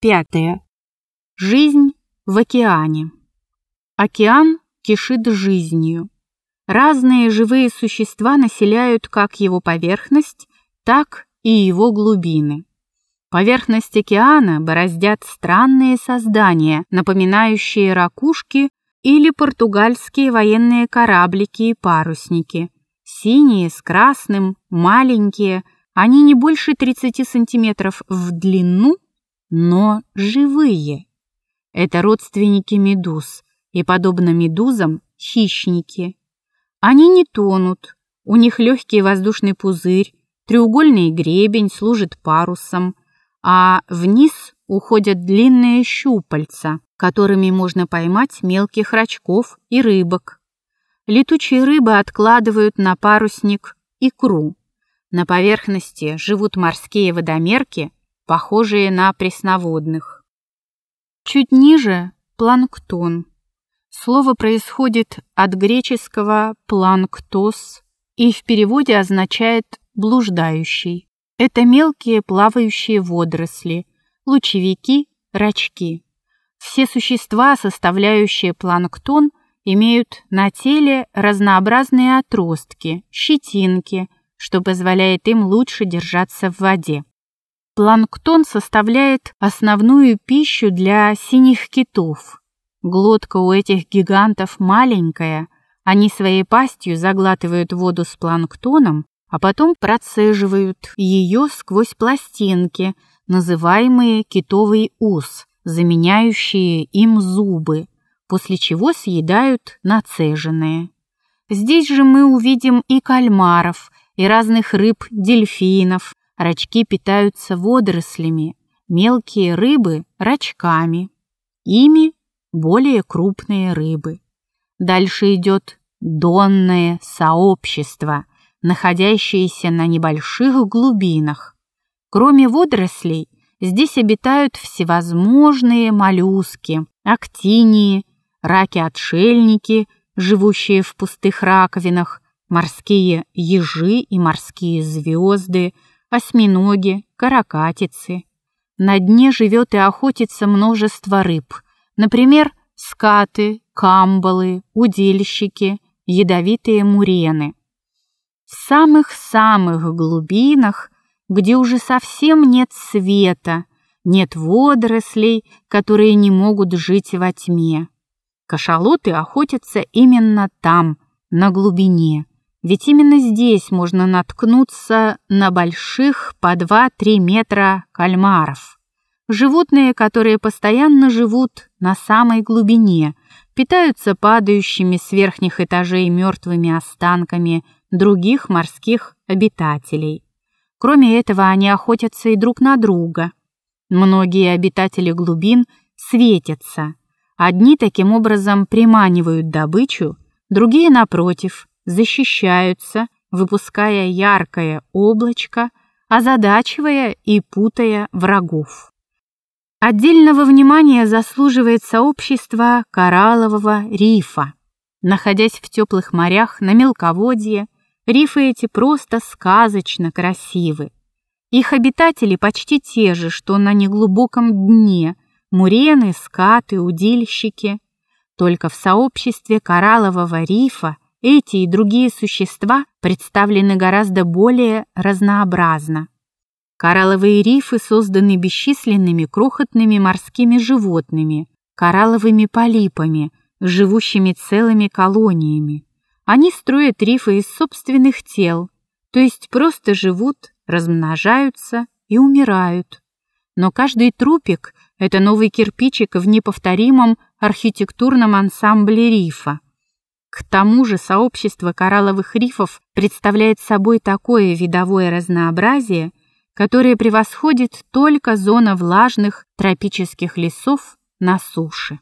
Пятое. Жизнь в океане. Океан кишит жизнью. Разные живые существа населяют как его поверхность, так и его глубины. Поверхность океана бороздят странные создания, напоминающие ракушки или португальские военные кораблики и парусники. Синие с красным, маленькие, они не больше 30 сантиметров в длину но живые. Это родственники медуз, и, подобно медузам, хищники. Они не тонут, у них легкий воздушный пузырь, треугольный гребень служит парусом, а вниз уходят длинные щупальца, которыми можно поймать мелких рачков и рыбок. Летучие рыбы откладывают на парусник икру. На поверхности живут морские водомерки похожие на пресноводных. Чуть ниже – планктон. Слово происходит от греческого «планктос» и в переводе означает «блуждающий». Это мелкие плавающие водоросли, лучевики, рачки. Все существа, составляющие планктон, имеют на теле разнообразные отростки, щетинки, что позволяет им лучше держаться в воде. Планктон составляет основную пищу для синих китов. Глотка у этих гигантов маленькая, они своей пастью заглатывают воду с планктоном, а потом процеживают ее сквозь пластинки, называемые китовый ус, заменяющие им зубы, после чего съедают нацеженные. Здесь же мы увидим и кальмаров, и разных рыб-дельфинов, Рачки питаются водорослями, мелкие рыбы – рачками. Ими более крупные рыбы. Дальше идет донное сообщество, находящееся на небольших глубинах. Кроме водорослей, здесь обитают всевозможные моллюски, актинии, раки-отшельники, живущие в пустых раковинах, морские ежи и морские звезды – осьминоги, каракатицы. На дне живет и охотится множество рыб, например, скаты, камбалы, удильщики, ядовитые мурены. В самых-самых глубинах, где уже совсем нет света, нет водорослей, которые не могут жить во тьме. Кашалоты охотятся именно там, на глубине, ведь именно здесь можно наткнуться на больших по 2-3 метра кальмаров. Животные, которые постоянно живут на самой глубине, питаются падающими с верхних этажей мертвыми останками других морских обитателей. Кроме этого, они охотятся и друг на друга. Многие обитатели глубин светятся. Одни таким образом приманивают добычу, другие, напротив, защищаются, выпуская яркое облачко, озадачивая и путая врагов. Отдельного внимания заслуживает сообщество кораллового рифа. Находясь в теплых морях на мелководье, рифы эти просто сказочно красивы. Их обитатели почти те же, что на неглубоком дне, мурены, скаты, удильщики. Только в сообществе кораллового рифа эти и другие существа представлены гораздо более разнообразно. Коралловые рифы созданы бесчисленными крохотными морскими животными, коралловыми полипами, живущими целыми колониями. Они строят рифы из собственных тел, то есть просто живут, размножаются и умирают. Но каждый трупик — это новый кирпичик в неповторимом архитектурном ансамбле рифа — к тому же сообщество коралловых рифов представляет собой такое видовое разнообразие, которое превосходит только зона влажных тропических лесов на суше.